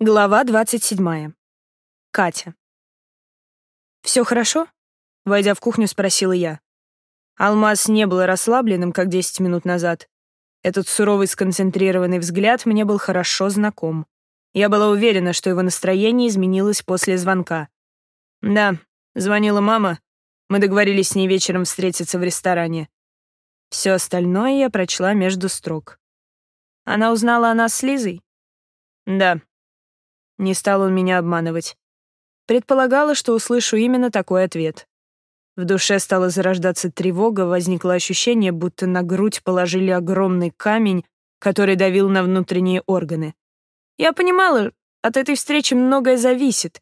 Глава 27. Катя. «Все хорошо?» — войдя в кухню, спросила я. Алмаз не был расслабленным, как 10 минут назад. Этот суровый сконцентрированный взгляд мне был хорошо знаком. Я была уверена, что его настроение изменилось после звонка. «Да», — звонила мама. Мы договорились с ней вечером встретиться в ресторане. Все остальное я прочла между строк. Она узнала о нас с Лизой? Да. Не стал он меня обманывать. Предполагала, что услышу именно такой ответ. В душе стала зарождаться тревога, возникло ощущение, будто на грудь положили огромный камень, который давил на внутренние органы. Я понимала, от этой встречи многое зависит.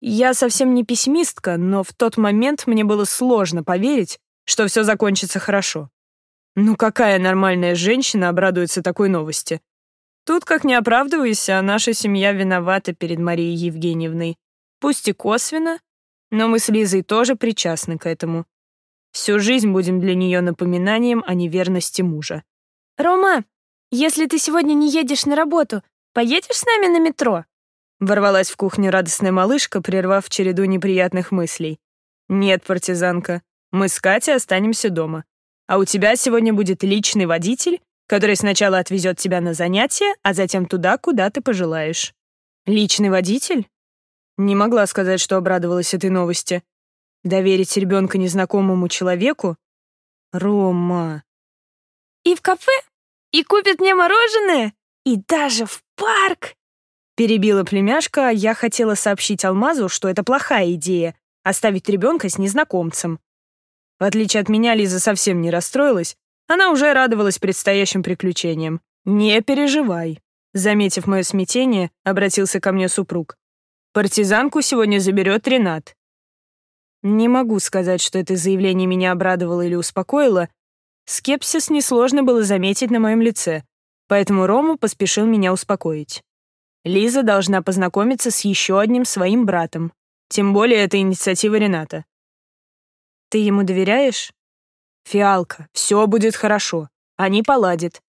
Я совсем не пессимистка, но в тот момент мне было сложно поверить, что все закончится хорошо. Ну какая нормальная женщина обрадуется такой новости? Тут, как не оправдывайся, наша семья виновата перед Марией Евгеньевной. Пусть и косвенно, но мы с Лизой тоже причастны к этому. Всю жизнь будем для нее напоминанием о неверности мужа. «Рома, если ты сегодня не едешь на работу, поедешь с нами на метро?» Ворвалась в кухню радостная малышка, прервав череду неприятных мыслей. «Нет, партизанка, мы с Катей останемся дома. А у тебя сегодня будет личный водитель, который сначала отвезет тебя на занятия, а затем туда, куда ты пожелаешь. Личный водитель? Не могла сказать, что обрадовалась этой новости. Доверить ребенка незнакомому человеку? Рома. И в кафе? И купит мне мороженое? И даже в парк? Перебила племяшка, а я хотела сообщить Алмазу, что это плохая идея — оставить ребенка с незнакомцем. В отличие от меня, Лиза совсем не расстроилась, она уже радовалась предстоящим приключениям. «Не переживай», — заметив мое смятение, обратился ко мне супруг. «Партизанку сегодня заберет Ренат». Не могу сказать, что это заявление меня обрадовало или успокоило. Скепсис несложно было заметить на моем лице, поэтому Рому поспешил меня успокоить. Лиза должна познакомиться с еще одним своим братом. Тем более это инициатива Рената. «Ты ему доверяешь?» «Фиалка, все будет хорошо. Они поладят.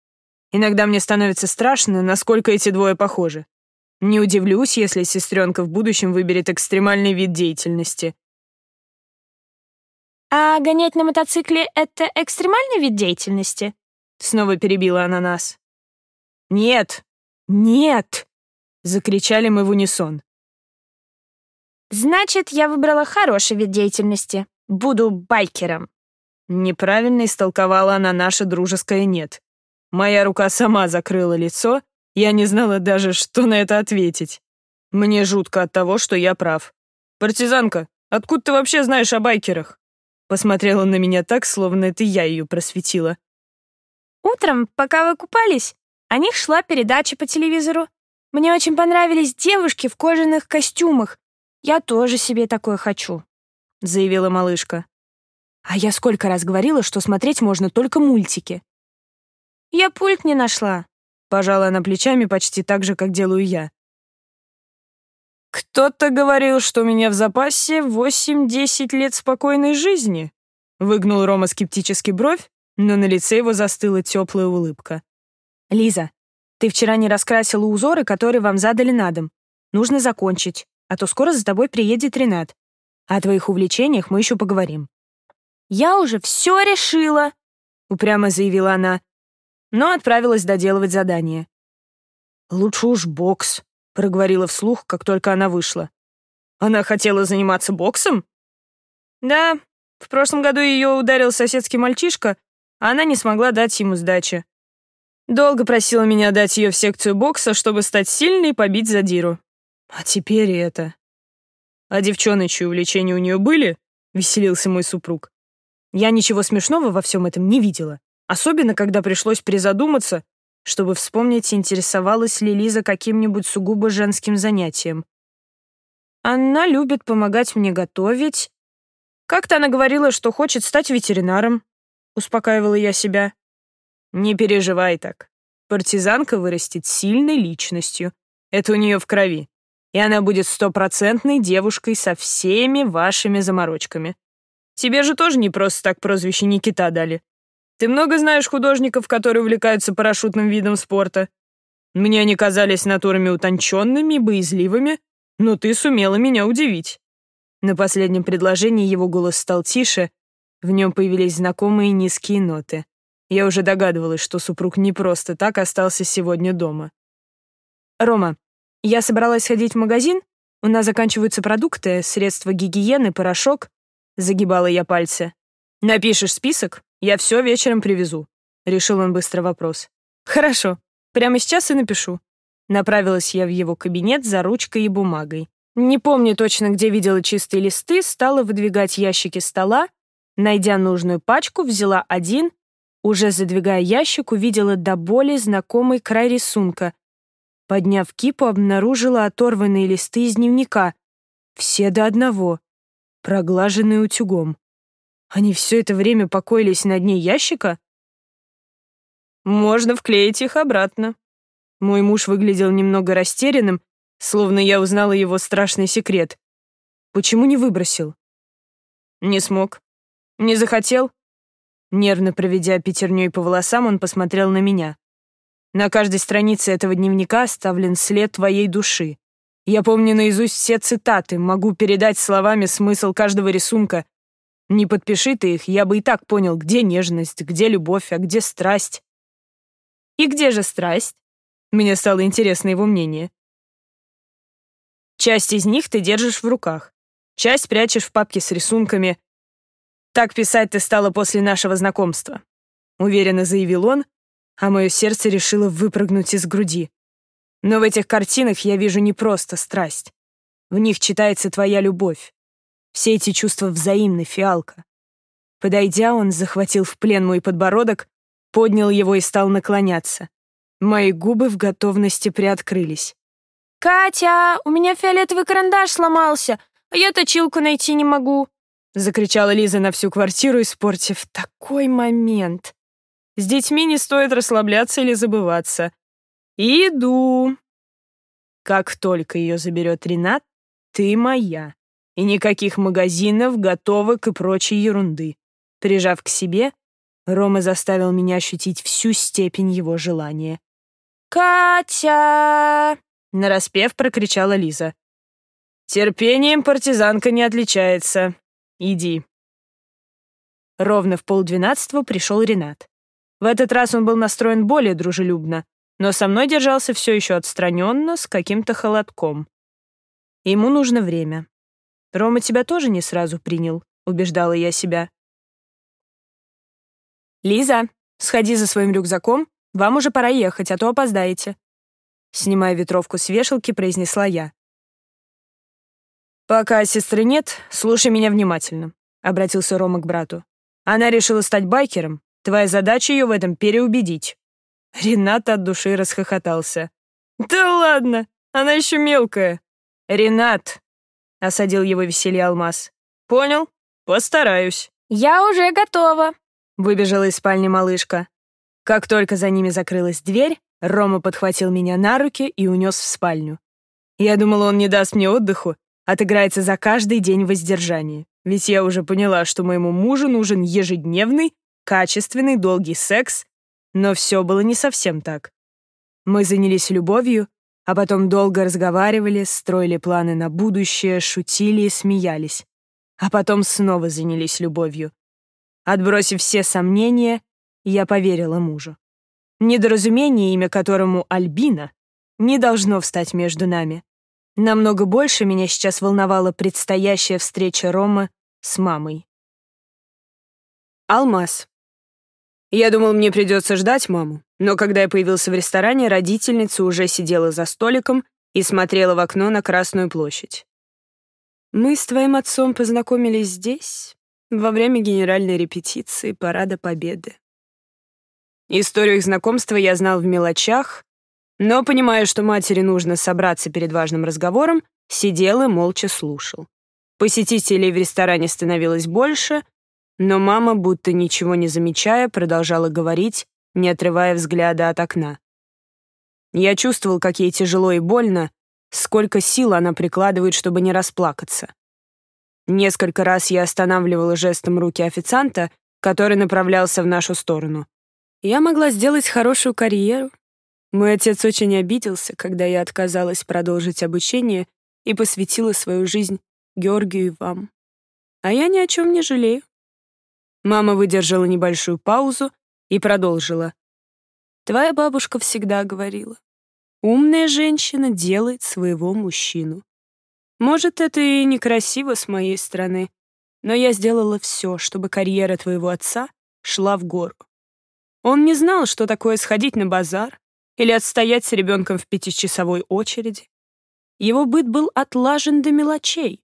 Иногда мне становится страшно, насколько эти двое похожи. Не удивлюсь, если сестренка в будущем выберет экстремальный вид деятельности. «А гонять на мотоцикле — это экстремальный вид деятельности?» Снова перебила она нас. «Нет! Нет!» — закричали мы в унисон. «Значит, я выбрала хороший вид деятельности. Буду байкером». Неправильно истолковала она наше дружеское «нет». Моя рука сама закрыла лицо, я не знала даже, что на это ответить. Мне жутко от того, что я прав. «Партизанка, откуда ты вообще знаешь о байкерах?» Посмотрела на меня так, словно это я ее просветила. «Утром, пока вы купались, о них шла передача по телевизору. Мне очень понравились девушки в кожаных костюмах. Я тоже себе такое хочу», — заявила малышка. А я сколько раз говорила, что смотреть можно только мультики. Я пульт не нашла. Пожала она плечами почти так же, как делаю я. «Кто-то говорил, что у меня в запасе 8-10 лет спокойной жизни», выгнул Рома скептически бровь, но на лице его застыла теплая улыбка. «Лиза, ты вчера не раскрасила узоры, которые вам задали на дом. Нужно закончить, а то скоро за тобой приедет Ренат. О твоих увлечениях мы еще поговорим». «Я уже все решила», — упрямо заявила она, но отправилась доделывать задание. «Лучше уж бокс», — проговорила вслух, как только она вышла. «Она хотела заниматься боксом?» «Да, в прошлом году ее ударил соседский мальчишка, а она не смогла дать ему сдачи. Долго просила меня дать ее в секцию бокса, чтобы стать сильной и побить задиру. А теперь это. А девчоночьи увлечения у нее были?» — веселился мой супруг. Я ничего смешного во всем этом не видела. Особенно, когда пришлось призадуматься, чтобы вспомнить, интересовалась ли Лиза каким-нибудь сугубо женским занятием. Она любит помогать мне готовить. Как-то она говорила, что хочет стать ветеринаром. Успокаивала я себя. Не переживай так. Партизанка вырастет сильной личностью. Это у нее в крови. И она будет стопроцентной девушкой со всеми вашими заморочками. Тебе же тоже не просто так прозвище Никита дали. Ты много знаешь художников, которые увлекаются парашютным видом спорта? Мне они казались натурами утонченными, боязливыми, но ты сумела меня удивить». На последнем предложении его голос стал тише, в нем появились знакомые низкие ноты. Я уже догадывалась, что супруг не просто так остался сегодня дома. «Рома, я собралась ходить в магазин, у нас заканчиваются продукты, средства гигиены, порошок». Загибала я пальцы. «Напишешь список, я все вечером привезу», — решил он быстро вопрос. «Хорошо, прямо сейчас и напишу». Направилась я в его кабинет за ручкой и бумагой. Не помню точно, где видела чистые листы, стала выдвигать ящики стола, найдя нужную пачку, взяла один, уже задвигая ящик, увидела до боли знакомый край рисунка. Подняв кипу, обнаружила оторванные листы из дневника. Все до одного, проглаженные утюгом. Они все это время покоились на дне ящика? Можно вклеить их обратно. Мой муж выглядел немного растерянным, словно я узнала его страшный секрет. Почему не выбросил? Не смог. Не захотел? Нервно проведя пятерней по волосам, он посмотрел на меня. На каждой странице этого дневника оставлен след твоей души. Я помню наизусть все цитаты, могу передать словами смысл каждого рисунка. Не подпиши ты их, я бы и так понял, где нежность, где любовь, а где страсть. И где же страсть? Мне стало интересно его мнение. Часть из них ты держишь в руках, часть прячешь в папке с рисунками. Так писать ты стала после нашего знакомства, уверенно заявил он, а мое сердце решило выпрыгнуть из груди. Но в этих картинах я вижу не просто страсть. В них читается твоя любовь. Все эти чувства взаимны, фиалка. Подойдя, он захватил в плен мой подбородок, поднял его и стал наклоняться. Мои губы в готовности приоткрылись. «Катя, у меня фиолетовый карандаш сломался, а я точилку найти не могу», закричала Лиза на всю квартиру, испортив такой момент. С детьми не стоит расслабляться или забываться. Иду. Как только ее заберет Ренат, ты моя. И никаких магазинов, готовок и прочей ерунды. Прижав к себе, Рома заставил меня ощутить всю степень его желания. «Катя!» Нараспев прокричала Лиза. «Терпением партизанка не отличается. Иди». Ровно в полдвенадцатого пришел Ренат. В этот раз он был настроен более дружелюбно, но со мной держался все еще отстраненно, с каким-то холодком. Ему нужно время. «Рома тебя тоже не сразу принял», — убеждала я себя. «Лиза, сходи за своим рюкзаком, вам уже пора ехать, а то опоздаете», Снимая ветровку с вешалки, произнесла я. «Пока сестры нет, слушай меня внимательно», — обратился Рома к брату. «Она решила стать байкером. Твоя задача ее в этом переубедить». Ренат от души расхохотался. «Да ладно, она еще мелкая». «Ренат», — осадил его веселье Алмаз. «Понял? Постараюсь». «Я уже готова», — выбежала из спальни малышка. Как только за ними закрылась дверь, Рома подхватил меня на руки и унес в спальню. Я думала, он не даст мне отдыху, отыграется за каждый день воздержания. Ведь я уже поняла, что моему мужу нужен ежедневный, качественный, долгий секс, но все было не совсем так. Мы занялись любовью, а потом долго разговаривали, строили планы на будущее, шутили и смеялись. А потом снова занялись любовью. Отбросив все сомнения, я поверила мужу. Недоразумение, имя которому Альбина, не должно встать между нами. Намного больше меня сейчас волновала предстоящая встреча Рома с мамой. Алмаз. Я думал, мне придется ждать маму, но когда я появился в ресторане, родительница уже сидела за столиком и смотрела в окно на Красную площадь. Мы с твоим отцом познакомились здесь, во время генеральной репетиции Парада Победы. Историю их знакомства я знал в мелочах, но, понимая, что матери нужно собраться перед важным разговором, сидел и молча слушал. Посетителей в ресторане становилось больше, но мама, будто ничего не замечая, продолжала говорить, не отрывая взгляда от окна. Я чувствовал, как ей тяжело и больно, сколько сил она прикладывает, чтобы не расплакаться. Несколько раз я останавливала жестом руки официанта, который направлялся в нашу сторону. Я могла сделать хорошую карьеру, Мой отец очень обиделся, когда я отказалась продолжить обучение и посвятила свою жизнь Георгию и вам. А я ни о чем не жалею. Мама выдержала небольшую паузу и продолжила. Твоя бабушка всегда говорила, умная женщина делает своего мужчину. Может, это и некрасиво с моей стороны, но я сделала все, чтобы карьера твоего отца шла в гору. Он не знал, что такое сходить на базар или отстоять с ребенком в пятичасовой очереди. Его быт был отлажен до мелочей.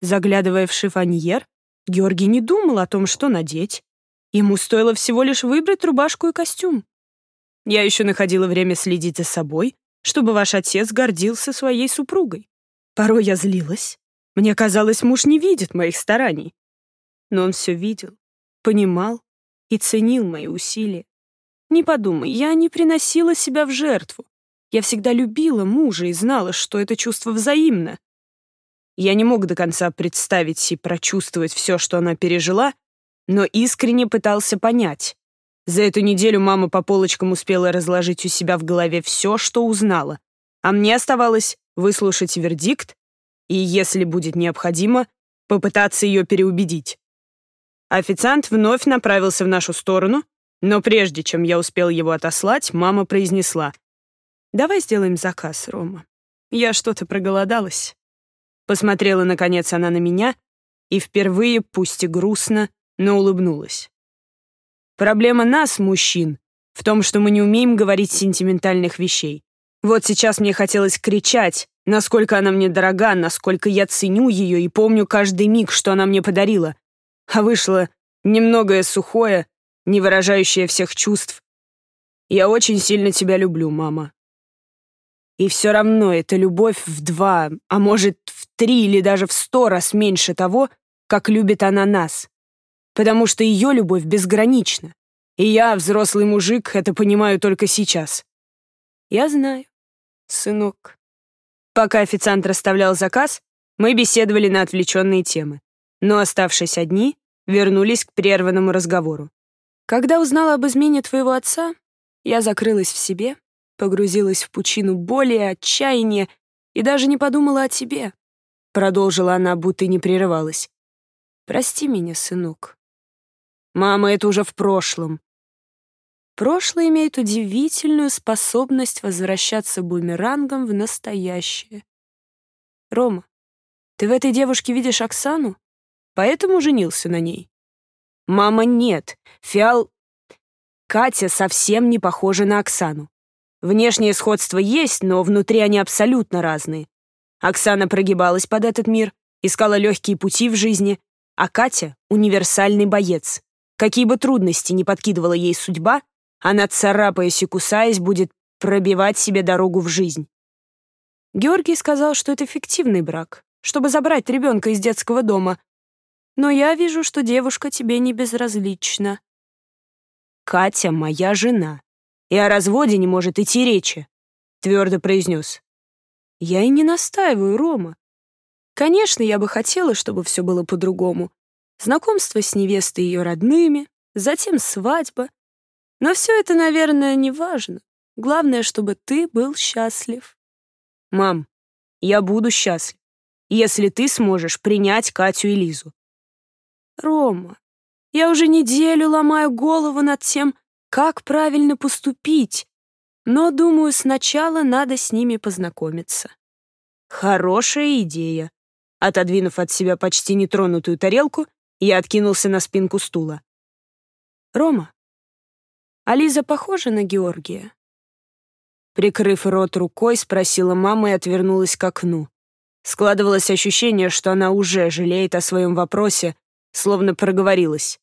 Заглядывая в шифоньер, Георгий не думал о том, что надеть. Ему стоило всего лишь выбрать рубашку и костюм. Я еще находила время следить за собой, чтобы ваш отец гордился своей супругой. Порой я злилась. Мне казалось, муж не видит моих стараний. Но он все видел, понимал и ценил мои усилия. Не подумай, я не приносила себя в жертву. Я всегда любила мужа и знала, что это чувство взаимно. Я не мог до конца представить и прочувствовать все, что она пережила, но искренне пытался понять. За эту неделю мама по полочкам успела разложить у себя в голове все, что узнала, а мне оставалось выслушать вердикт и, если будет необходимо, попытаться ее переубедить. Официант вновь направился в нашу сторону, но прежде чем я успел его отослать, мама произнесла. «Давай сделаем заказ, Рома. Я что-то проголодалась». Посмотрела, наконец, она на меня и впервые, пусть и грустно, но улыбнулась. Проблема нас, мужчин, в том, что мы не умеем говорить сентиментальных вещей. Вот сейчас мне хотелось кричать, насколько она мне дорога, насколько я ценю ее и помню каждый миг, что она мне подарила. А вышло немногое сухое, не выражающее всех чувств. Я очень сильно тебя люблю, мама. И все равно эта любовь в два, а может, три или даже в сто раз меньше того, как любит она нас. Потому что ее любовь безгранична. И я, взрослый мужик, это понимаю только сейчас. Я знаю, сынок. Пока официант расставлял заказ, мы беседовали на отвлеченные темы. Но, оставшись одни, вернулись к прерванному разговору. Когда узнала об измене твоего отца, я закрылась в себе, погрузилась в пучину боли и отчаяния и даже не подумала о тебе. Продолжила она, будто не прерывалась. Прости меня, сынок. Мама, это уже в прошлом. Прошлое имеет удивительную способность возвращаться бумерангом в настоящее. Рома, ты в этой девушке видишь Оксану? Поэтому женился на ней? Мама, нет. Фиал... Катя совсем не похожа на Оксану. Внешнее сходство есть, но внутри они абсолютно разные. Оксана прогибалась под этот мир, искала легкие пути в жизни, а Катя — универсальный боец. Какие бы трудности ни подкидывала ей судьба, она, царапаясь и кусаясь, будет пробивать себе дорогу в жизнь. Георгий сказал, что это фиктивный брак, чтобы забрать ребенка из детского дома, но я вижу, что девушка тебе не безразлична. Катя моя жена, и о разводе не может идти речи, твердо произнес. Я и не настаиваю, Рома. Конечно, я бы хотела, чтобы все было по-другому. Знакомство с невестой и ее родными, затем свадьба. Но все это, наверное, не важно. Главное, чтобы ты был счастлив. Мам, я буду счастлив, если ты сможешь принять Катю и Лизу. Рома, я уже неделю ломаю голову над тем, как правильно поступить, но, думаю, сначала надо с ними познакомиться. Хорошая идея. Отодвинув от себя почти нетронутую тарелку, я откинулся на спинку стула. Рома, а Лиза похожа на Георгия? Прикрыв рот рукой, спросила мама и отвернулась к окну. Складывалось ощущение, что она уже жалеет о своем вопросе, словно проговорилась.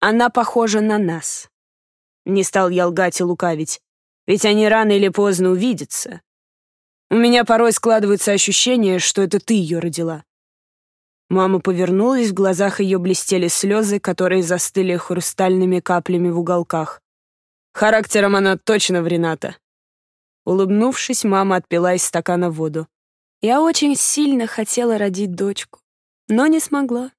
Она похожа на нас. Не стал я лгать и лукавить, ведь они рано или поздно увидятся. У меня порой складывается ощущение, что это ты ее родила. Мама повернулась, в глазах ее блестели слезы, которые застыли хрустальными каплями в уголках. Характером она точно в Рената. Улыбнувшись, мама отпила из стакана воду. Я очень сильно хотела родить дочку, но не смогла.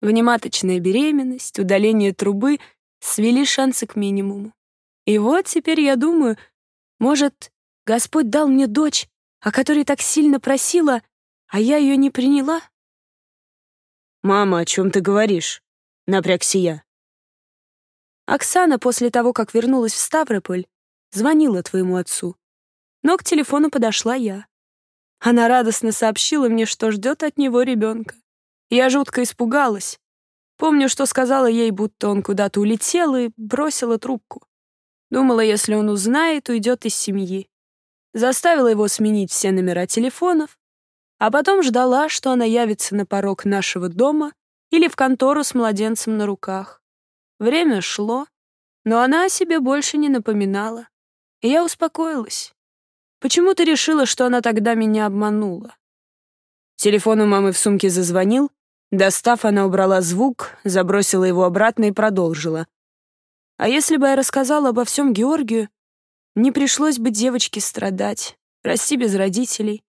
Внематочная беременность, удаление трубы свели шансы к минимуму. И вот теперь я думаю, Может, Господь дал мне дочь, о которой так сильно просила, а я ее не приняла? «Мама, о чем ты говоришь?» — напрягся я. Оксана после того, как вернулась в Ставрополь, звонила твоему отцу. Но к телефону подошла я. Она радостно сообщила мне, что ждет от него ребенка. Я жутко испугалась. Помню, что сказала ей, будто он куда-то улетел, и бросила трубку. Думала, если он узнает, уйдет из семьи. Заставила его сменить все номера телефонов, а потом ждала, что она явится на порог нашего дома или в контору с младенцем на руках. Время шло, но она о себе больше не напоминала. И я успокоилась. Почему ты решила, что она тогда меня обманула? Телефон у мамы в сумке зазвонил. Достав, она убрала звук, забросила его обратно и продолжила. А если бы я рассказала обо всем Георгию, не пришлось бы девочке страдать, расти без родителей.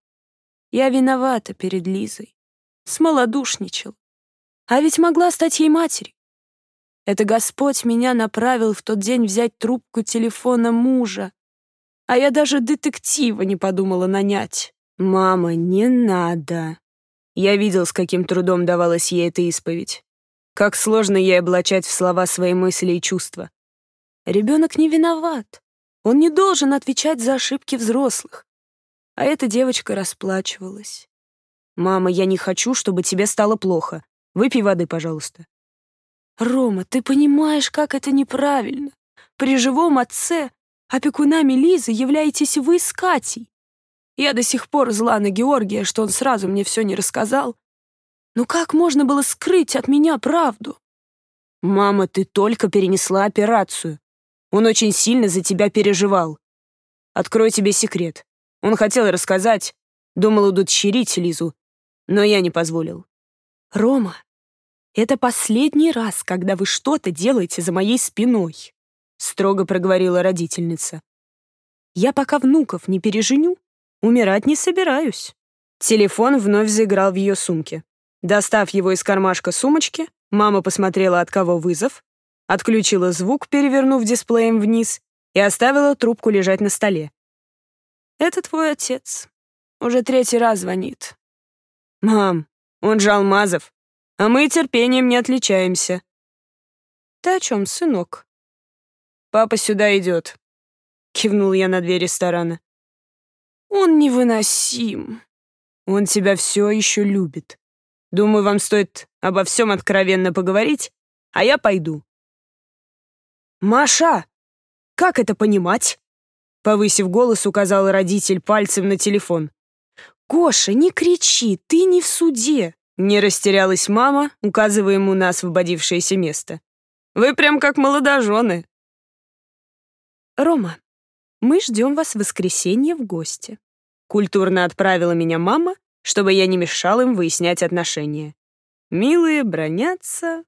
Я виновата перед Лизой. Смолодушничал. А ведь могла стать ей матерью. Это Господь меня направил в тот день взять трубку телефона мужа, а я даже детектива не подумала нанять. «Мама, не надо». Я видел, с каким трудом давалась ей эта исповедь. Как сложно ей облачать в слова свои мысли и чувства. Ребенок не виноват. Он не должен отвечать за ошибки взрослых. А эта девочка расплачивалась. «Мама, я не хочу, чтобы тебе стало плохо. Выпей воды, пожалуйста». «Рома, ты понимаешь, как это неправильно. При живом отце Опекунами Лизы являетесь вы с Катей. Я до сих пор зла на Георгия, что он сразу мне все не рассказал. Но как можно было скрыть от меня правду? Мама, ты только перенесла операцию. Он очень сильно за тебя переживал. Открою тебе секрет. Он хотел рассказать, думал удочерить Лизу, но я не позволил. Рома, это последний раз, когда вы что-то делаете за моей спиной строго проговорила родительница. Я пока внуков не переженю, умирать не собираюсь. Телефон вновь заиграл в ее сумке. Достав его из кармашка сумочки, мама посмотрела, от кого вызов, отключила звук, перевернув дисплеем вниз, и оставила трубку лежать на столе. «Это твой отец. Уже третий раз звонит». «Мам, он же Алмазов, а мы терпением не отличаемся». «Ты о чем, сынок?» «Папа сюда идет», — кивнул я на дверь ресторана. «Он невыносим. Он тебя все еще любит. Думаю, вам стоит обо всем откровенно поговорить, а я пойду». «Маша, как это понимать?» Повысив голос, указал родитель пальцем на телефон. «Гоша, не кричи, ты не в суде!» Не растерялась мама, указывая ему на освободившееся место. «Вы прям как молодожены. «Рома, мы ждем вас в воскресенье в гости». Культурно отправила меня мама, чтобы я не мешал им выяснять отношения. Милые бронятся,